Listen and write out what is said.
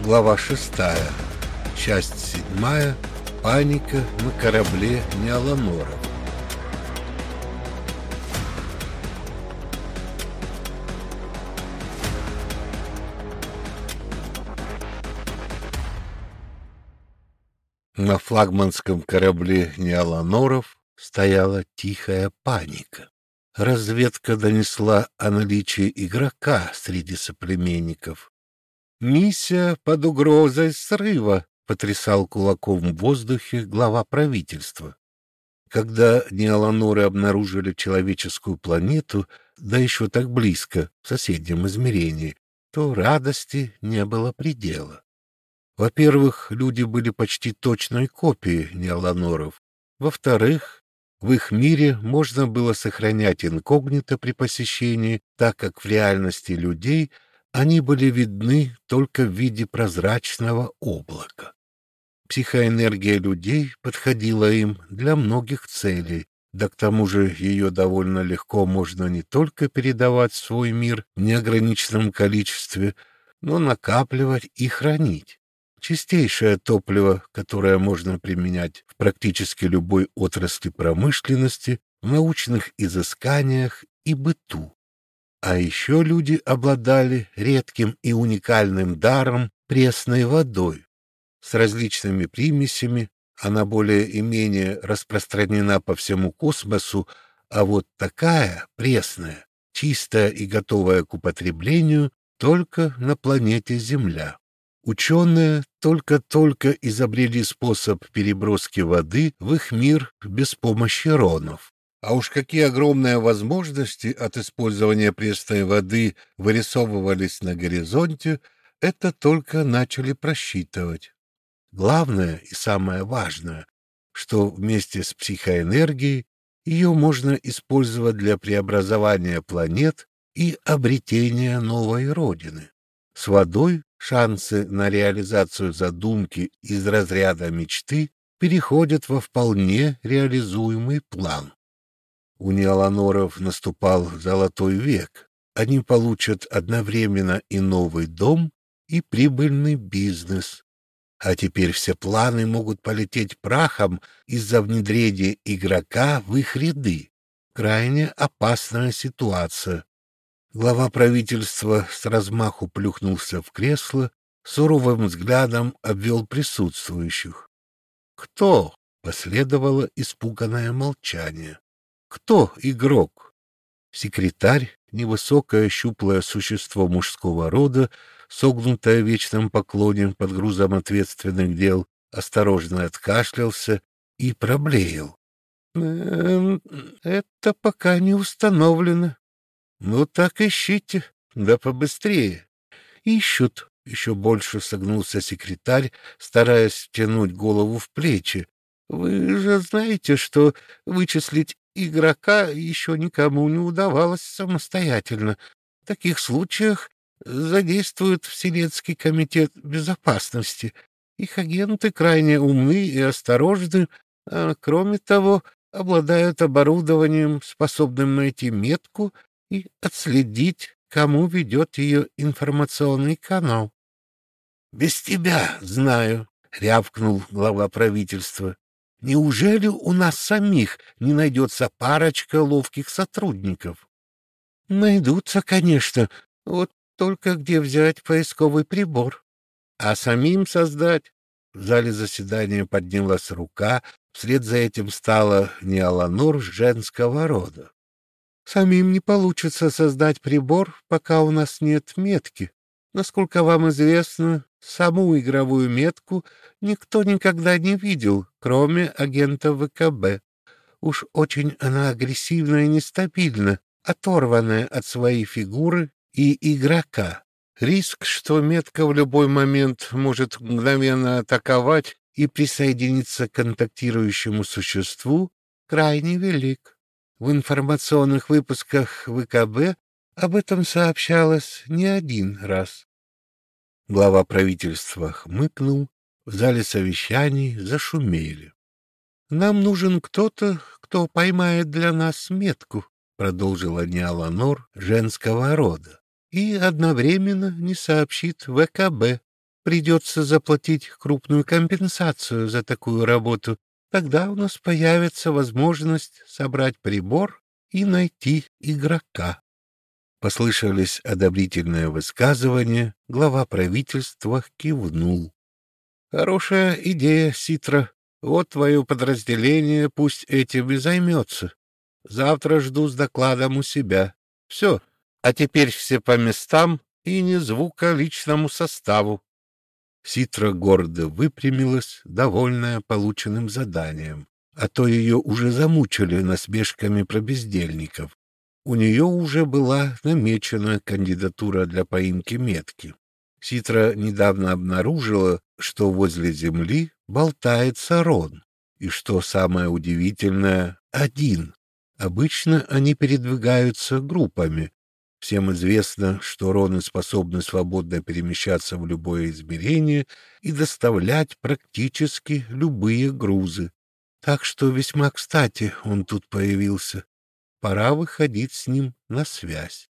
Глава шестая. Часть седьмая. Паника на корабле Неаланора. На флагманском корабле Неаланоров стояла тихая паника. Разведка донесла о наличии игрока среди соплеменников. «Миссия под угрозой срыва», — потрясал кулаком в воздухе глава правительства. Когда неоланоры обнаружили человеческую планету, да еще так близко, в соседнем измерении, то радости не было предела. Во-первых, люди были почти точной копией неоланоров. Во-вторых, в их мире можно было сохранять инкогнито при посещении, так как в реальности людей они были видны только в виде прозрачного облака. Психоэнергия людей подходила им для многих целей, да к тому же ее довольно легко можно не только передавать в свой мир в неограниченном количестве, но накапливать и хранить чистейшее топливо, которое можно применять в практически любой отрасли промышленности, в научных изысканиях и быту. А еще люди обладали редким и уникальным даром пресной водой. С различными примесями она более и менее распространена по всему космосу, а вот такая, пресная, чистая и готовая к употреблению только на планете Земля. Ученые только-только изобрели способ переброски воды в их мир без помощи ронов. А уж какие огромные возможности от использования пресной воды вырисовывались на горизонте, это только начали просчитывать. Главное и самое важное, что вместе с психоэнергией ее можно использовать для преобразования планет и обретения новой родины. С водой шансы на реализацию задумки из разряда мечты переходят во вполне реализуемый план. У неоланоров наступал золотой век. Они получат одновременно и новый дом, и прибыльный бизнес. А теперь все планы могут полететь прахом из-за внедрения игрока в их ряды. Крайне опасная ситуация. Глава правительства с размаху плюхнулся в кресло, суровым взглядом обвел присутствующих. «Кто?» — последовало испуганное молчание. «Кто игрок?» Секретарь, невысокое щуплое существо мужского рода, согнутое в вечном поклоне под грузом ответственных дел, осторожно откашлялся и проблеял. «Эм, «Это пока не установлено. Ну так ищите, да побыстрее. Ищут. Еще больше согнулся секретарь, стараясь тянуть голову в плечи. Вы же знаете, что вычислить игрока еще никому не удавалось самостоятельно. В таких случаях задействуют Вселенский комитет безопасности. Их агенты крайне умны и осторожны, а кроме того, обладают оборудованием, способным найти метку и отследить, кому ведет ее информационный канал. — Без тебя знаю, — рявкнул глава правительства. — Неужели у нас самих не найдется парочка ловких сотрудников? — Найдутся, конечно, вот только где взять поисковый прибор. А самим создать? В зале заседания поднялась рука, вслед за этим стала Неаланур женского рода. Самим не получится создать прибор, пока у нас нет метки. Насколько вам известно, саму игровую метку никто никогда не видел, кроме агента ВКБ. Уж очень она агрессивна и нестабильна, оторванная от своей фигуры и игрока. Риск, что метка в любой момент может мгновенно атаковать и присоединиться к контактирующему существу, крайне велик. В информационных выпусках ВКБ об этом сообщалось не один раз. Глава правительства хмыкнул, в зале совещаний зашумели. «Нам нужен кто-то, кто поймает для нас метку», — продолжила Неаланор женского рода, «и одновременно не сообщит ВКБ. придется заплатить крупную компенсацию за такую работу. Тогда у нас появится возможность собрать прибор и найти игрока. Послышались одобрительные высказывания, глава правительства кивнул. Хорошая идея, Ситра. Вот твое подразделение пусть этим и займется. Завтра жду с докладом у себя. Все. А теперь все по местам и ни звука личному составу. Ситра гордо выпрямилась, довольная полученным заданием, а то ее уже замучили насмешками про бездельников. У нее уже была намечена кандидатура для поимки метки. Ситра недавно обнаружила, что возле земли болтается Рон, и, что самое удивительное, один. Обычно они передвигаются группами. Всем известно, что Роны способны свободно перемещаться в любое измерение и доставлять практически любые грузы. Так что весьма кстати он тут появился. Пора выходить с ним на связь.